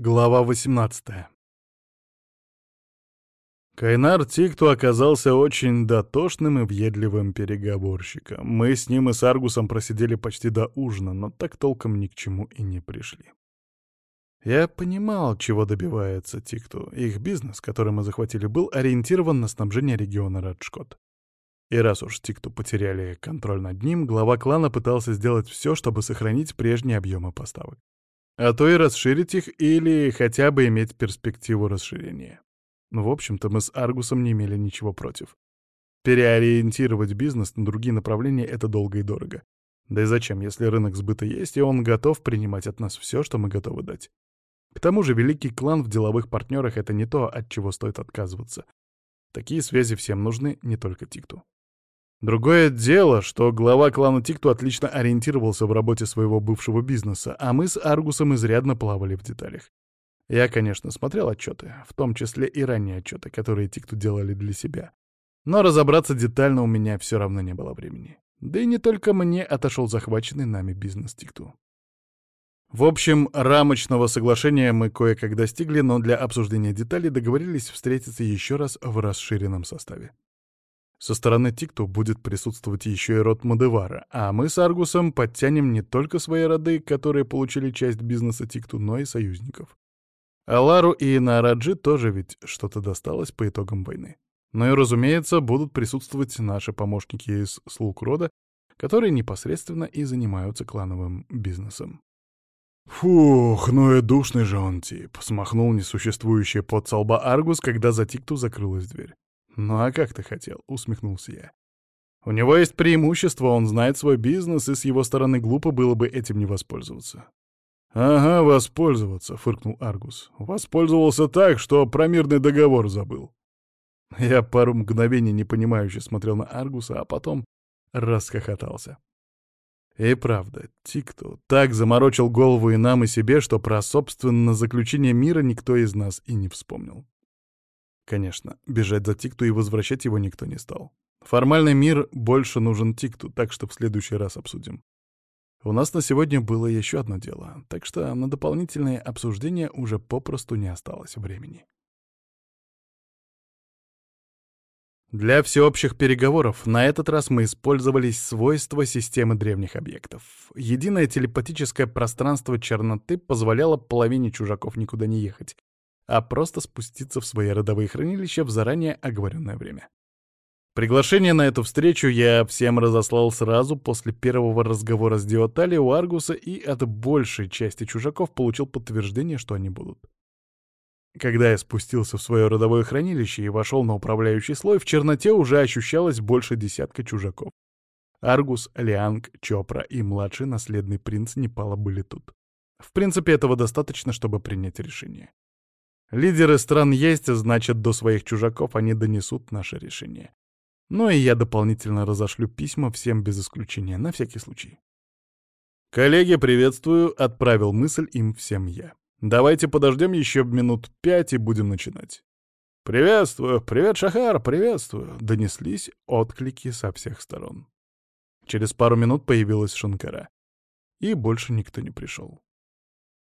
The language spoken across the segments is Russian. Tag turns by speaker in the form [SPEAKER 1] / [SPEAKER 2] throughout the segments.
[SPEAKER 1] Глава 18 Кайнар Тикту оказался очень дотошным и въедливым переговорщиком. Мы с ним и с Аргусом просидели почти до ужина, но так толком ни к чему и не пришли. Я понимал, чего добивается Тикту. Их бизнес, который мы захватили, был ориентирован на снабжение региона Раджкот. И раз уж Тикту потеряли контроль над ним, глава клана пытался сделать все, чтобы сохранить прежние объемы поставок а то и расширить их или хотя бы иметь перспективу расширения. Ну, в общем-то, мы с Аргусом не имели ничего против. Переориентировать бизнес на другие направления — это долго и дорого. Да и зачем, если рынок сбыта есть, и он готов принимать от нас все, что мы готовы дать. К тому же великий клан в деловых партнерах — это не то, от чего стоит отказываться. Такие связи всем нужны, не только Тикту. Другое дело, что глава клана Тикту отлично ориентировался в работе своего бывшего бизнеса, а мы с Аргусом изрядно плавали в деталях. Я, конечно, смотрел отчеты, в том числе и ранние отчеты, которые Тикту делали для себя. Но разобраться детально у меня все равно не было времени. Да и не только мне отошел захваченный нами бизнес Тикту. В общем, рамочного соглашения мы кое-как достигли, но для обсуждения деталей договорились встретиться еще раз в расширенном составе. Со стороны Тикту будет присутствовать еще и род Мадевара, а мы с Аргусом подтянем не только свои роды, которые получили часть бизнеса Тикту, но и союзников. Алару и Нараджи тоже ведь что-то досталось по итогам войны. Ну и, разумеется, будут присутствовать наши помощники из слуг рода, которые непосредственно и занимаются клановым бизнесом. «Фух, ну и душный же он тип», — смахнул несуществующий под солба Аргус, когда за Тикту закрылась дверь. «Ну а как ты хотел?» — усмехнулся я. «У него есть преимущество, он знает свой бизнес, и с его стороны глупо было бы этим не воспользоваться». «Ага, воспользоваться», — фыркнул Аргус. «Воспользовался так, что про мирный договор забыл». Я пару мгновений непонимающе смотрел на Аргуса, а потом расхохотался. И правда, Тикту так заморочил голову и нам, и себе, что про собственное заключение мира никто из нас и не вспомнил. Конечно, бежать за Тикту и возвращать его никто не стал. Формальный мир больше нужен Тикту, так что в следующий раз обсудим. У нас на сегодня было еще одно дело, так что на дополнительные обсуждения уже попросту не осталось времени. Для всеобщих переговоров на этот раз мы использовали свойства системы древних объектов. Единое телепатическое пространство черноты позволяло половине чужаков никуда не ехать, а просто спуститься в свои родовые хранилища в заранее оговоренное время. Приглашение на эту встречу я всем разослал сразу после первого разговора с Диотали у Аргуса и от большей части чужаков получил подтверждение, что они будут. Когда я спустился в свое родовое хранилище и вошел на управляющий слой, в черноте уже ощущалось больше десятка чужаков. Аргус, Лианг, Чопра и младший наследный принц Непала были тут. В принципе, этого достаточно, чтобы принять решение. Лидеры стран есть, значит, до своих чужаков они донесут наше решение. Ну и я дополнительно разошлю письма всем без исключения, на всякий случай. «Коллеги, приветствую», — отправил мысль им всем я. «Давайте подождем еще минут пять и будем начинать». «Приветствую! Привет, Шахар! Приветствую!» — донеслись отклики со всех сторон. Через пару минут появилась Шанкара. И больше никто не пришел.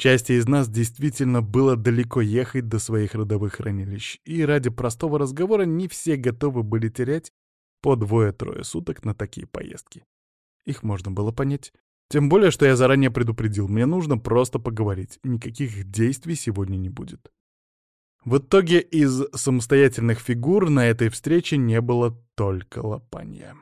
[SPEAKER 1] Части из нас действительно было далеко ехать до своих родовых хранилищ, и ради простого разговора не все готовы были терять по двое-трое суток на такие поездки. Их можно было понять. Тем более, что я заранее предупредил, мне нужно просто поговорить, никаких действий сегодня не будет. В итоге из самостоятельных фигур на этой встрече не было только лопанья.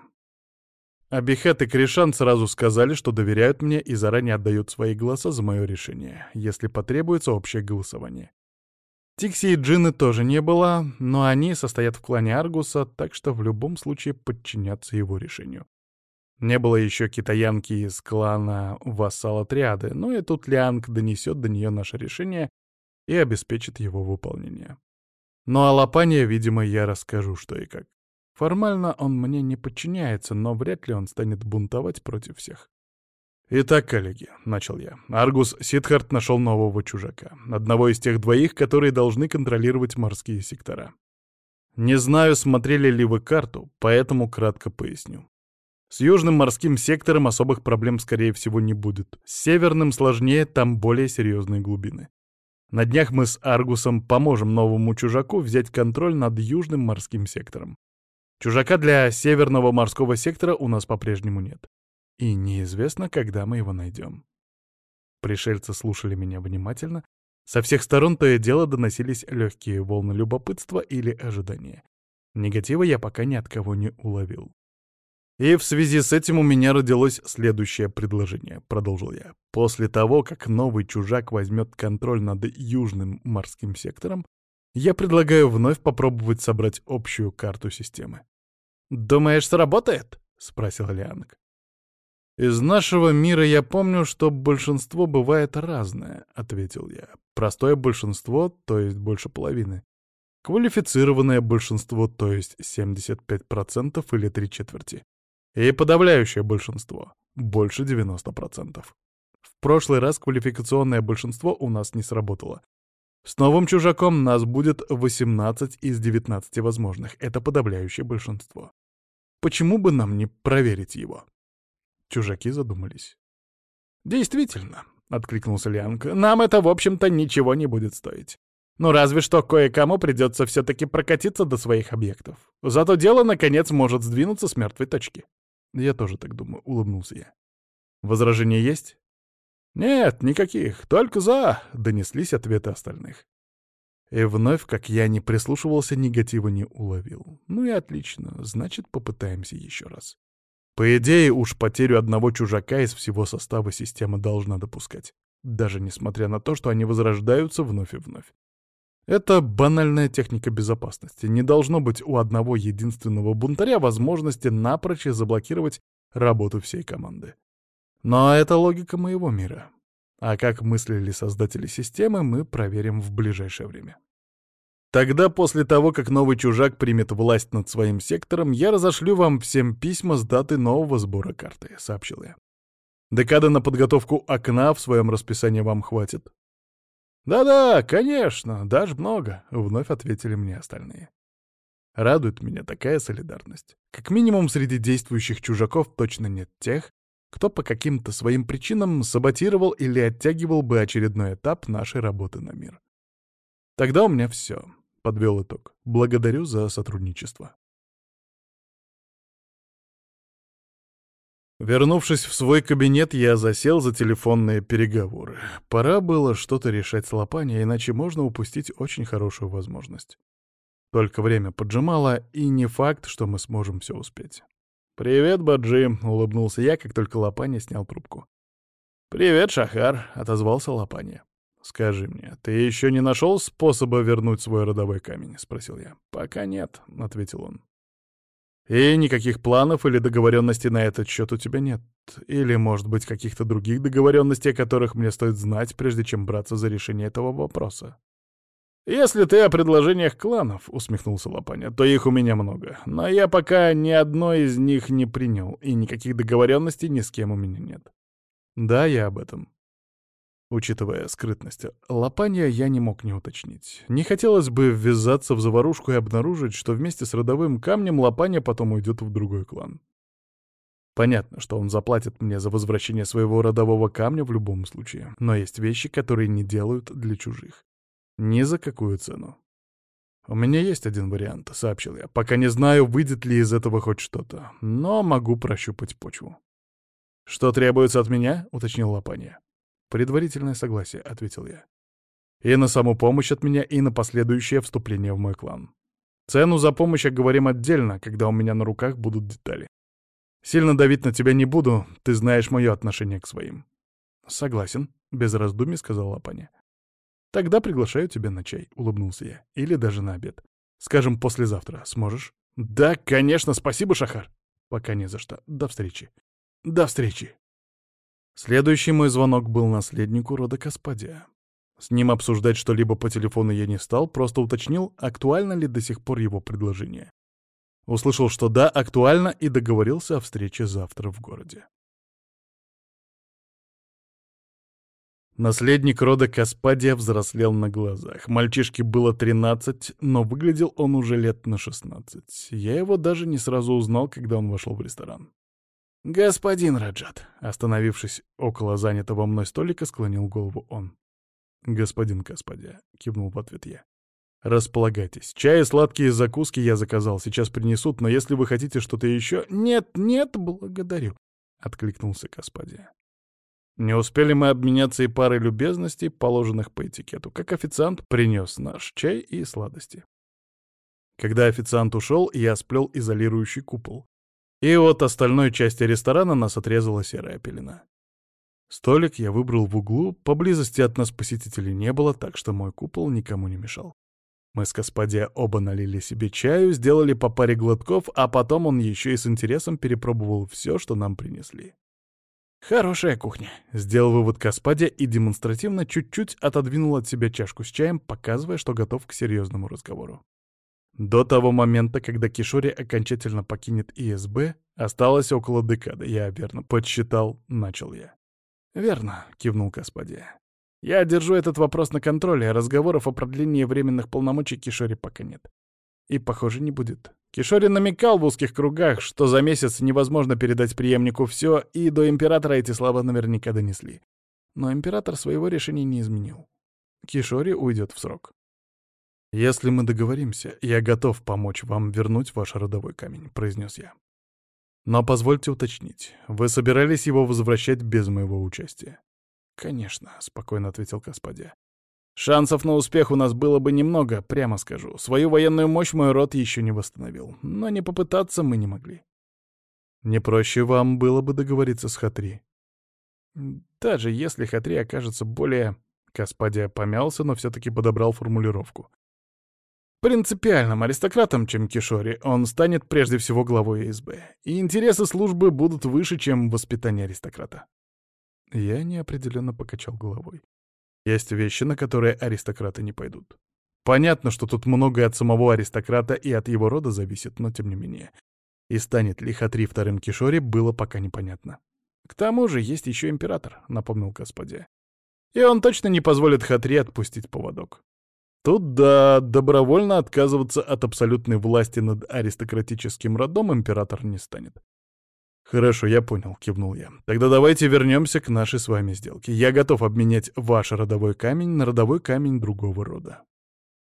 [SPEAKER 1] Абихат и Кришан сразу сказали, что доверяют мне и заранее отдают свои голоса за мое решение, если потребуется общее голосование. Тикси и Джины тоже не было, но они состоят в клане Аргуса, так что в любом случае подчинятся его решению. Не было еще китаянки из клана вассала Триады, но и тут Лианг донесет до нее наше решение и обеспечит его выполнение. Ну а Лопания, видимо, я расскажу, что и как. Формально он мне не подчиняется, но вряд ли он станет бунтовать против всех. «Итак, коллеги», — начал я, — Аргус Сидхарт нашел нового чужака, одного из тех двоих, которые должны контролировать морские сектора. Не знаю, смотрели ли вы карту, поэтому кратко поясню. С южным морским сектором особых проблем, скорее всего, не будет. С северным сложнее, там более серьезные глубины. На днях мы с Аргусом поможем новому чужаку взять контроль над южным морским сектором. Чужака для северного морского сектора у нас по-прежнему нет. И неизвестно, когда мы его найдем. Пришельцы слушали меня внимательно. Со всех сторон то и дело доносились легкие волны любопытства или ожидания. Негатива я пока ни от кого не уловил. И в связи с этим у меня родилось следующее предложение, продолжил я. После того, как новый чужак возьмет контроль над южным морским сектором, я предлагаю вновь попробовать собрать общую карту системы. «Думаешь, сработает?» — спросил Лианг. «Из нашего мира я помню, что большинство бывает разное», — ответил я. «Простое большинство, то есть больше половины. Квалифицированное большинство, то есть 75% или три четверти. И подавляющее большинство, больше 90%. В прошлый раз квалификационное большинство у нас не сработало. С новым чужаком нас будет 18 из 19 возможных. Это подавляющее большинство. Почему бы нам не проверить его? Чужаки задумались. «Действительно», — откликнулся Лианг, — «нам это, в общем-то, ничего не будет стоить. Ну, разве что кое-кому придется все-таки прокатиться до своих объектов. Зато дело, наконец, может сдвинуться с мертвой точки». «Я тоже так думаю», — улыбнулся я. «Возражения есть?» «Нет, никаких, только за», — донеслись ответы остальных. И вновь, как я не прислушивался, негатива не уловил. Ну и отлично, значит, попытаемся еще раз. По идее, уж потерю одного чужака из всего состава система должна допускать. Даже несмотря на то, что они возрождаются вновь и вновь. Это банальная техника безопасности. Не должно быть у одного единственного бунтаря возможности напрочь заблокировать работу всей команды. Но это логика моего мира. А как мыслили создатели системы, мы проверим в ближайшее время. Тогда, после того, как новый чужак примет власть над своим сектором, я разошлю вам всем письма с даты нового сбора карты, — сообщил я. Декада на подготовку окна в своем расписании вам хватит? «Да-да, конечно, даже много», — вновь ответили мне остальные. Радует меня такая солидарность. Как минимум среди действующих чужаков точно нет тех, кто по каким-то своим причинам саботировал или оттягивал бы очередной этап нашей работы на мир. Тогда у меня все. Подвел итог. Благодарю за сотрудничество. Вернувшись в свой кабинет, я засел за телефонные переговоры. Пора было что-то решать с Лопани, иначе можно упустить очень хорошую возможность. Только время поджимало, и не факт, что мы сможем все успеть. «Привет, Баджи», — улыбнулся я, как только Лопаня снял трубку. «Привет, Шахар», — отозвался Лопаня. «Скажи мне, ты еще не нашел способа вернуть свой родовой камень?» — спросил я. «Пока нет», — ответил он. И никаких планов или договоренностей на этот счет у тебя нет. Или, может быть, каких-то других договоренностей, о которых мне стоит знать, прежде чем браться за решение этого вопроса. «Если ты о предложениях кланов», — усмехнулся Лопаня, — «то их у меня много. Но я пока ни одной из них не принял, и никаких договоренностей ни с кем у меня нет». «Да, я об этом. Учитывая скрытность Лопанья, я не мог не уточнить. Не хотелось бы ввязаться в заварушку и обнаружить, что вместе с родовым камнем Лопанья потом уйдет в другой клан. Понятно, что он заплатит мне за возвращение своего родового камня в любом случае, но есть вещи, которые не делают для чужих. Ни за какую цену. «У меня есть один вариант», — сообщил я. «Пока не знаю, выйдет ли из этого хоть что-то, но могу прощупать почву». «Что требуется от меня?» — уточнил Лопанья. «Предварительное согласие», — ответил я. «И на саму помощь от меня, и на последующее вступление в мой клан. Цену за помощь оговорим отдельно, когда у меня на руках будут детали. Сильно давить на тебя не буду, ты знаешь мое отношение к своим». «Согласен», — без раздумий сказал Лапаня. «Тогда приглашаю тебя на чай», — улыбнулся я. «Или даже на обед. Скажем, послезавтра. Сможешь?» «Да, конечно, спасибо, Шахар». «Пока не за что. До встречи». «До встречи». Следующий мой звонок был наследнику рода Каспадия. С ним обсуждать что-либо по телефону я не стал, просто уточнил, актуально ли до сих пор его предложение. Услышал, что да, актуально, и договорился о встрече завтра в городе. Наследник рода Каспадия взрослел на глазах. Мальчишке было 13, но выглядел он уже лет на 16. Я его даже не сразу узнал, когда он вошел в ресторан. «Господин Раджат», — остановившись около занятого мной столика, склонил голову он. «Господин Каспадия», — кивнул в ответ я. «Располагайтесь. Чай и сладкие закуски я заказал, сейчас принесут, но если вы хотите что-то еще...» «Нет, нет, благодарю», — откликнулся Каспадия. Не успели мы обменяться и парой любезностей, положенных по этикету, как официант принес наш чай и сладости. Когда официант ушел, я сплел изолирующий купол. И от остальной части ресторана нас отрезала серая пелена. Столик я выбрал в углу, поблизости от нас посетителей не было, так что мой купол никому не мешал. Мы с господи оба налили себе чаю, сделали по паре глотков, а потом он еще и с интересом перепробовал все, что нам принесли. «Хорошая кухня», — сделал вывод Каспадя и демонстративно чуть-чуть отодвинул от себя чашку с чаем, показывая, что готов к серьезному разговору. До того момента, когда Кишори окончательно покинет ИСБ, осталось около декады, я верно подсчитал, начал я. «Верно», — кивнул Каспадия. «Я держу этот вопрос на контроле, разговоров о продлении временных полномочий Кишори пока нет. И, похоже, не будет. Кишори намекал в узких кругах, что за месяц невозможно передать преемнику все, и до императора эти слова наверняка донесли. Но император своего решения не изменил. Кишори уйдет в срок. «Если мы договоримся, я готов помочь вам вернуть ваш родовой камень», — произнес я. Но позвольте уточнить, вы собирались его возвращать без моего участия? Конечно, спокойно ответил Каспадия. Шансов на успех у нас было бы немного, прямо скажу. Свою военную мощь мой род еще не восстановил, но не попытаться мы не могли. Не проще вам было бы договориться с Хатри? Даже если Хатри окажется более... Каспадия помялся, но все-таки подобрал формулировку принципиальным аристократом, чем Кишори, он станет прежде всего главой СБ, и интересы службы будут выше, чем воспитание аристократа. Я неопределенно покачал головой. Есть вещи, на которые аристократы не пойдут. Понятно, что тут многое от самого аристократа и от его рода зависит, но тем не менее. И станет ли Хатри вторым Кишори, было пока непонятно. К тому же есть еще император, напомнил господи. И он точно не позволит Хатри отпустить поводок. Тут да, добровольно отказываться от абсолютной власти над аристократическим родом император не станет. «Хорошо, я понял», — кивнул я. «Тогда давайте вернемся к нашей с вами сделке. Я готов обменять ваш родовой камень на родовой камень другого рода».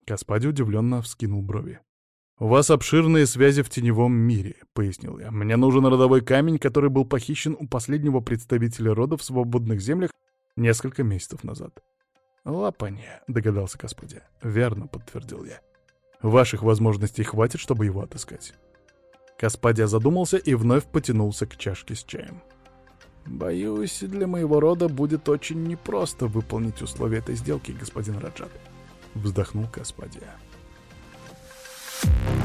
[SPEAKER 1] Каспади удивленно вскинул брови. «У вас обширные связи в теневом мире», — пояснил я. «Мне нужен родовой камень, который был похищен у последнего представителя рода в свободных землях несколько месяцев назад. «Лапанье», — догадался Господи. «Верно», — подтвердил я. «Ваших возможностей хватит, чтобы его отыскать». Каспадия задумался и вновь потянулся к чашке с чаем. «Боюсь, для моего рода будет очень непросто выполнить условия этой сделки, господин Раджат», — вздохнул Каспадия. Каспадия.